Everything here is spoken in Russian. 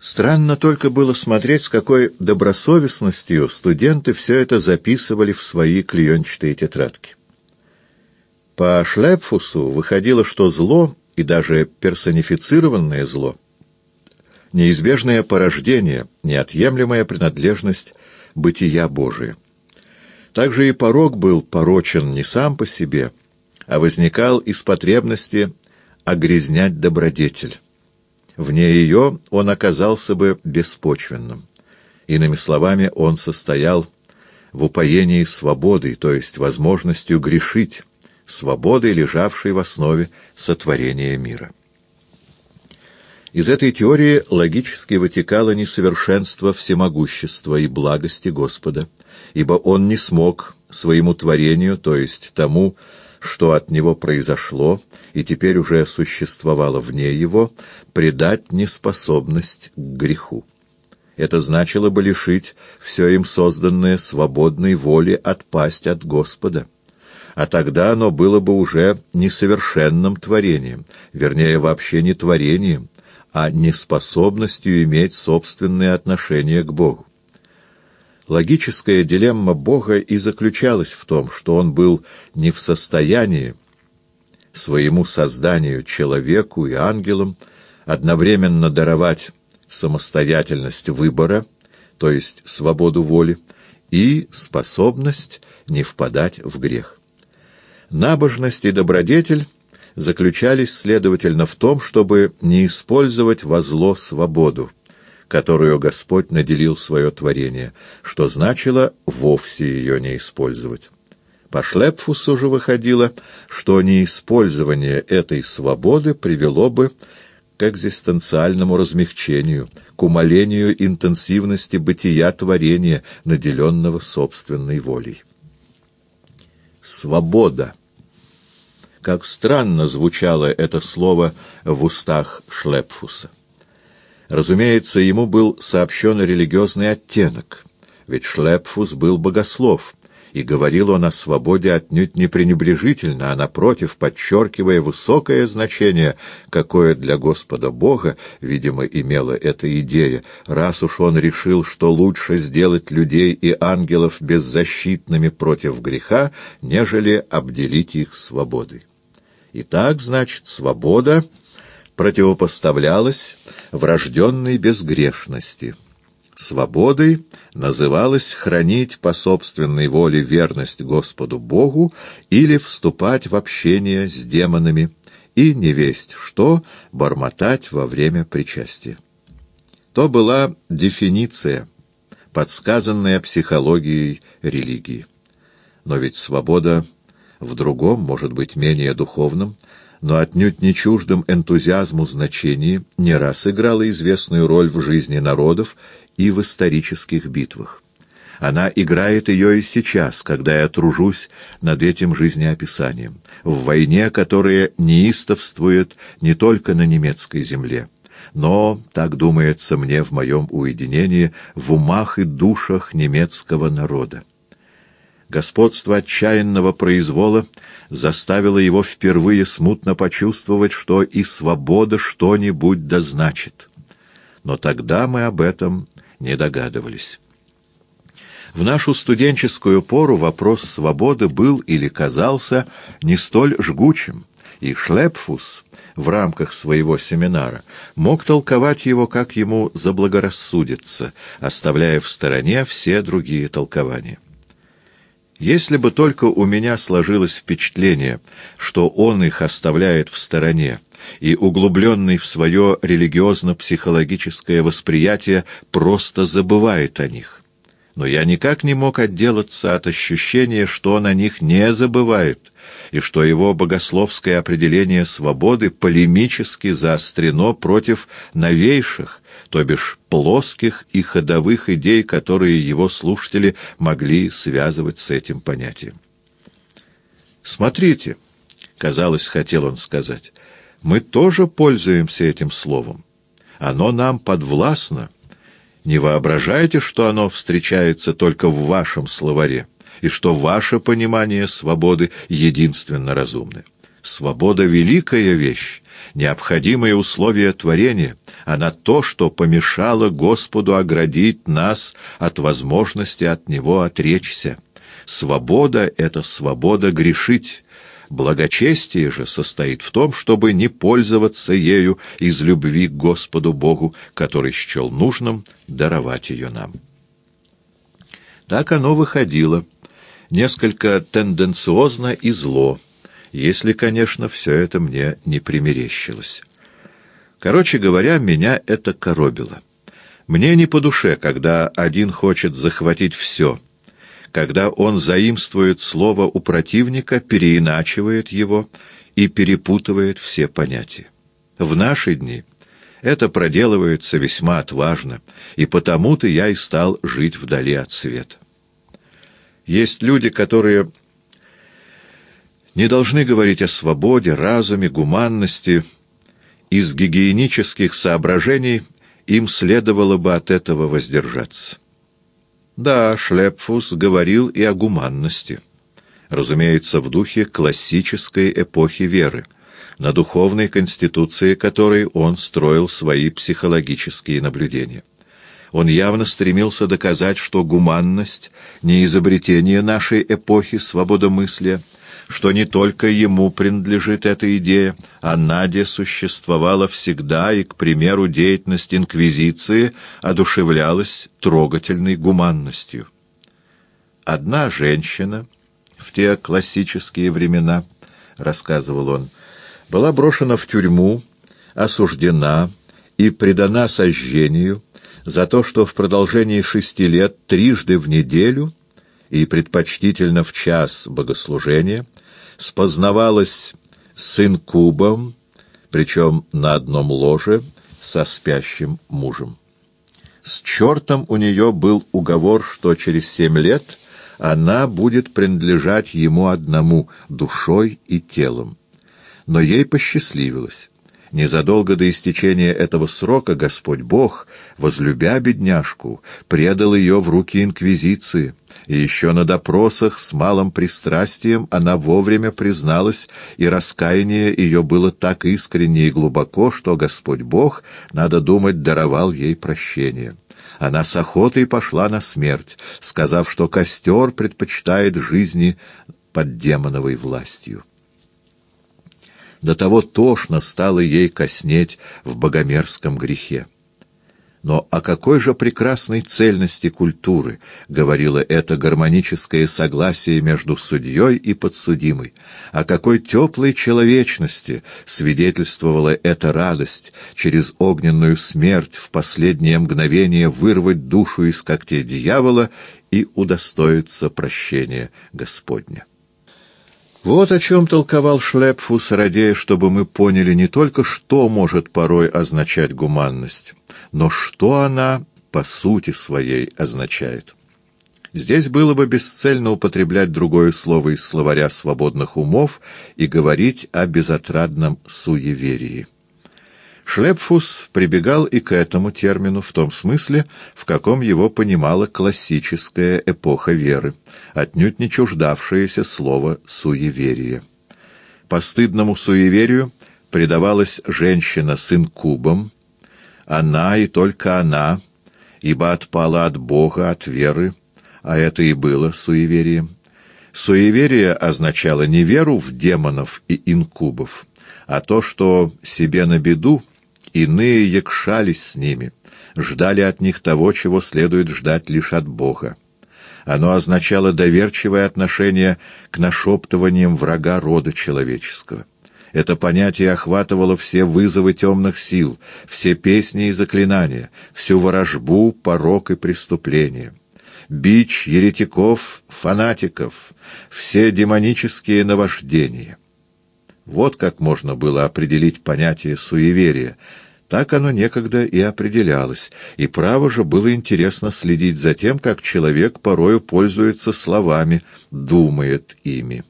Странно только было смотреть, с какой добросовестностью студенты все это записывали в свои клеенчатые тетрадки. По Шлепфусу выходило, что зло, и даже персонифицированное зло, неизбежное порождение, неотъемлемая принадлежность бытия Божия. Также и порог был порочен не сам по себе, а возникал из потребности огрязнять добродетель. Вне ее он оказался бы беспочвенным. Иными словами, он состоял в упоении свободой, то есть возможностью грешить, свободой, лежавшей в основе сотворения мира. Из этой теории логически вытекало несовершенство всемогущества и благости Господа, ибо он не смог своему творению, то есть тому, что от него произошло и теперь уже существовало вне его, предать неспособность к греху. Это значило бы лишить все им созданное свободной воли отпасть от Господа. А тогда оно было бы уже несовершенным творением, вернее, вообще не творением, а неспособностью иметь собственные отношения к Богу. Логическая дилемма Бога и заключалась в том, что Он был не в состоянии своему созданию, человеку и ангелам, одновременно даровать самостоятельность выбора, то есть свободу воли, и способность не впадать в грех. Набожность и добродетель заключались, следовательно, в том, чтобы не использовать во зло свободу, которую Господь наделил свое творение, что значило вовсе ее не использовать. По Шлепфусу же выходило, что неиспользование этой свободы привело бы к экзистенциальному размягчению, к умалению интенсивности бытия творения, наделенного собственной волей. Свобода. Как странно звучало это слово в устах Шлепфуса. Разумеется, ему был сообщен религиозный оттенок, ведь Шлепфус был богослов, и говорил он о свободе отнюдь не пренебрежительно, а напротив, подчеркивая высокое значение, какое для Господа Бога, видимо, имела эта идея, раз уж он решил, что лучше сделать людей и ангелов беззащитными против греха, нежели обделить их свободой. Итак, значит, свобода противопоставлялась врожденной безгрешности. Свободой называлось хранить по собственной воле верность Господу Богу или вступать в общение с демонами и не весть что бормотать во время причастия. То была дефиниция, подсказанная психологией религии. Но ведь свобода в другом, может быть, менее духовном, но отнюдь не чуждым энтузиазму значении, не раз играла известную роль в жизни народов и в исторических битвах. Она играет ее и сейчас, когда я тружусь над этим жизнеописанием, в войне, которая неистовствует не только на немецкой земле, но, так думается мне в моем уединении, в умах и душах немецкого народа. Господство отчаянного произвола заставило его впервые смутно почувствовать, что и свобода что-нибудь дозначит. Но тогда мы об этом не догадывались. В нашу студенческую пору вопрос свободы был или казался не столь жгучим, и Шлепфус в рамках своего семинара мог толковать его, как ему заблагорассудится, оставляя в стороне все другие толкования. Если бы только у меня сложилось впечатление, что он их оставляет в стороне, и углубленный в свое религиозно-психологическое восприятие просто забывает о них. Но я никак не мог отделаться от ощущения, что он о них не забывает, и что его богословское определение свободы полемически заострено против новейших, то бишь плоских и ходовых идей, которые его слушатели могли связывать с этим понятием. «Смотрите», — казалось, хотел он сказать, — «мы тоже пользуемся этим словом. Оно нам подвластно. Не воображайте, что оно встречается только в вашем словаре, и что ваше понимание свободы единственно разумное. Свобода — великая вещь, необходимые условия творения, она то, что помешало Господу оградить нас от возможности от Него отречься. Свобода — это свобода грешить. Благочестие же состоит в том, чтобы не пользоваться ею из любви к Господу Богу, который счел нужным даровать ее нам. Так оно выходило, несколько тенденциозно и зло, если, конечно, все это мне не примерещилось. Короче говоря, меня это коробило. Мне не по душе, когда один хочет захватить все, когда он заимствует слово у противника, переиначивает его и перепутывает все понятия. В наши дни это проделывается весьма отважно, и потому-то я и стал жить вдали от света. Есть люди, которые не должны говорить о свободе, разуме, гуманности, из гигиенических соображений им следовало бы от этого воздержаться. Да, Шлепфус говорил и о гуманности. Разумеется, в духе классической эпохи веры, на духовной конституции которой он строил свои психологические наблюдения. Он явно стремился доказать, что гуманность — не изобретение нашей эпохи свободомыслия, что не только ему принадлежит эта идея, а Надя существовала всегда, и, к примеру, деятельность Инквизиции одушевлялась трогательной гуманностью. Одна женщина в те классические времена, рассказывал он, была брошена в тюрьму, осуждена и предана сожжению за то, что в продолжении шести лет трижды в неделю и предпочтительно в час богослужения спознавалась с инкубом, причем на одном ложе со спящим мужем. С чертом у нее был уговор, что через семь лет она будет принадлежать ему одному душой и телом. Но ей посчастливилось. Незадолго до истечения этого срока Господь Бог, возлюбя бедняжку, предал ее в руки Инквизиции, и еще на допросах с малым пристрастием она вовремя призналась, и раскаяние ее было так искренне и глубоко, что Господь Бог, надо думать, даровал ей прощение. Она с охотой пошла на смерть, сказав, что костер предпочитает жизни под демоновой властью. До того тошно стало ей коснеть в богомерзком грехе. Но о какой же прекрасной цельности культуры говорило это гармоническое согласие между судьей и подсудимой, о какой теплой человечности свидетельствовала эта радость через огненную смерть в последнее мгновение вырвать душу из когтей дьявола и удостоиться прощения Господня. Вот о чем толковал Шлепфус, радея, чтобы мы поняли не только, что может порой означать гуманность, но что она по сути своей означает. Здесь было бы бесцельно употреблять другое слово из словаря свободных умов и говорить о безотрадном суеверии. Шлепфус прибегал и к этому термину в том смысле, в каком его понимала классическая эпоха веры, отнюдь не чуждавшееся слова «суеверие». Постыдному суеверию предавалась женщина с инкубом, она и только она, ибо отпала от Бога, от веры, а это и было суеверием. Суеверие означало не веру в демонов и инкубов, а то, что себе на беду Иные якшались с ними, ждали от них того, чего следует ждать лишь от Бога. Оно означало доверчивое отношение к нашептываниям врага рода человеческого. Это понятие охватывало все вызовы темных сил, все песни и заклинания, всю ворожбу, порок и преступление. Бич еретиков, фанатиков, все демонические наваждения. Вот как можно было определить понятие суеверия. Так оно некогда и определялось, и право же было интересно следить за тем, как человек порою пользуется словами, думает ими.